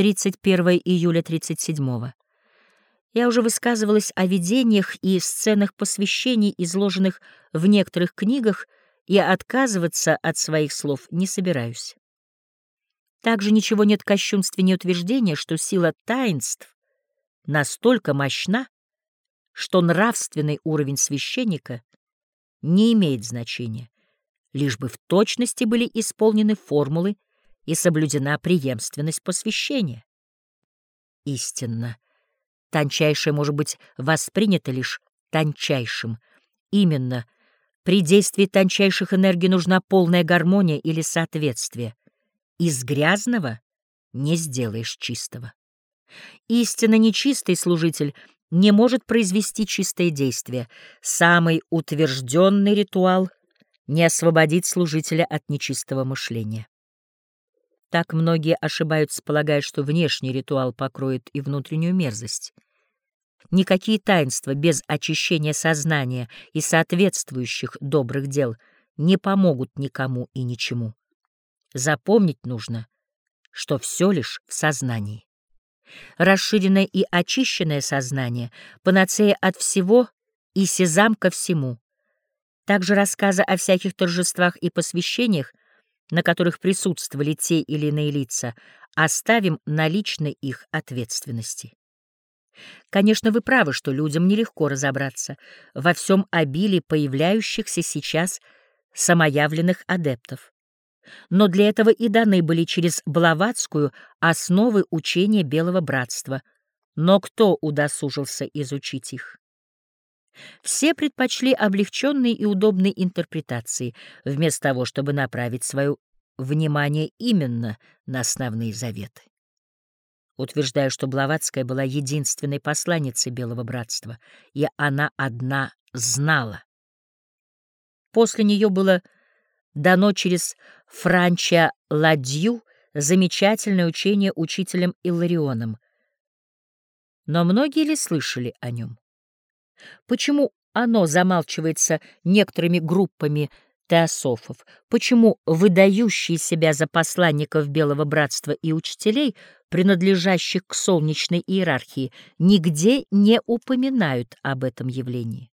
31 июля 37 -го. Я уже высказывалась о видениях и сценах посвящений, изложенных в некоторых книгах, и отказываться от своих слов не собираюсь. Также ничего нет кощунственнее утверждения, что сила таинств настолько мощна, что нравственный уровень священника не имеет значения, лишь бы в точности были исполнены формулы и соблюдена преемственность посвящения. Истинно, тончайшее может быть воспринято лишь тончайшим. Именно при действии тончайших энергий нужна полная гармония или соответствие. Из грязного не сделаешь чистого. Истинно нечистый служитель не может произвести чистое действие. Самый утвержденный ритуал не освободит служителя от нечистого мышления. Так многие ошибаются, полагая, что внешний ритуал покроет и внутреннюю мерзость. Никакие таинства без очищения сознания и соответствующих добрых дел не помогут никому и ничему. Запомнить нужно, что все лишь в сознании. Расширенное и очищенное сознание — панацея от всего и сезам ко всему. Также рассказы о всяких торжествах и посвящениях, на которых присутствовали те или иные лица, оставим на личной их ответственности. Конечно, вы правы, что людям нелегко разобраться во всем обилии появляющихся сейчас самоявленных адептов. Но для этого и даны были через Блаватскую основы учения Белого Братства. Но кто удосужился изучить их? Все предпочли облегченные и удобные интерпретации, вместо того, чтобы направить свое внимание именно на основные заветы. Утверждаю, что Блаватская была единственной посланницей Белого Братства, и она одна знала. После нее было дано через Франча Ладью замечательное учение учителем Илларионом. Но многие ли слышали о нем? Почему оно замалчивается некоторыми группами теософов? Почему выдающие себя за посланников Белого Братства и учителей, принадлежащих к солнечной иерархии, нигде не упоминают об этом явлении?